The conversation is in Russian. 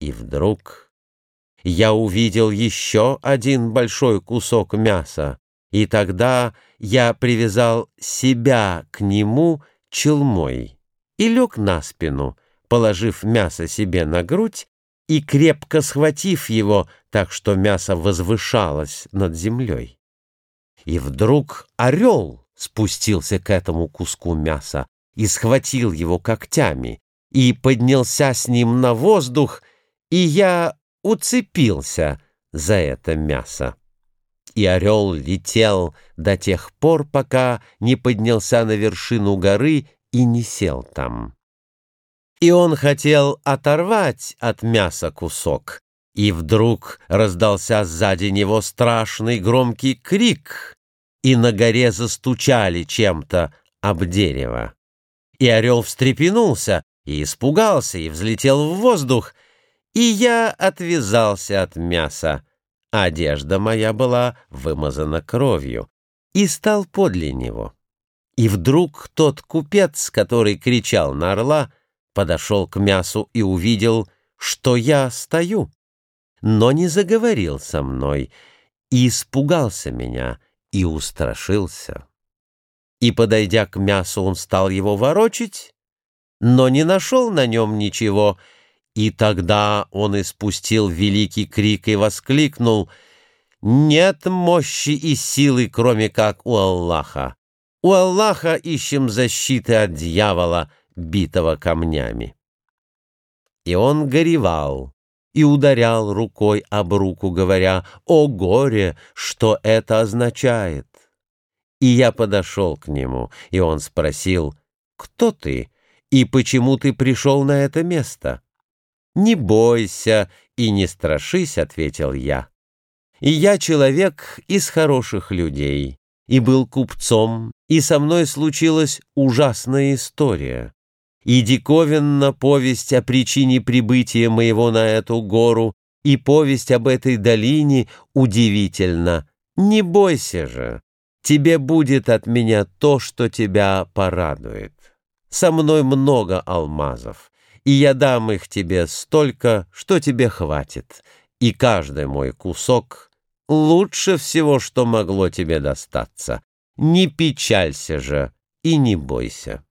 И вдруг я увидел еще один большой кусок мяса, и тогда я привязал себя к нему челмой и лег на спину, положив мясо себе на грудь и крепко схватив его, так что мясо возвышалось над землей. И вдруг орел спустился к этому куску мяса и схватил его когтями, и поднялся с ним на воздух, и я уцепился за это мясо. И орел летел до тех пор, пока не поднялся на вершину горы и не сел там. И он хотел оторвать от мяса кусок, и вдруг раздался сзади него страшный громкий крик, и на горе застучали чем-то об дерево. И орел встрепенулся, и испугался, и взлетел в воздух, и я отвязался от мяса. Одежда моя была вымазана кровью, и стал подле него. И вдруг тот купец, который кричал на орла, подошел к мясу и увидел, что я стою, но не заговорил со мной, и испугался меня, и устрашился. И, подойдя к мясу, он стал его ворочить, но не нашел на нем ничего, и тогда он испустил великий крик и воскликнул «Нет мощи и силы, кроме как у Аллаха! У Аллаха ищем защиты от дьявола, битого камнями!» И он горевал и ударял рукой об руку, говоря «О горе! Что это означает?» И я подошел к нему, и он спросил «Кто ты?» И почему ты пришел на это место? Не бойся и не страшись, — ответил я. И я человек из хороших людей, и был купцом, и со мной случилась ужасная история. И диковинна повесть о причине прибытия моего на эту гору, и повесть об этой долине удивительна. Не бойся же, тебе будет от меня то, что тебя порадует. Со мной много алмазов, и я дам их тебе столько, что тебе хватит, и каждый мой кусок лучше всего, что могло тебе достаться. Не печалься же и не бойся.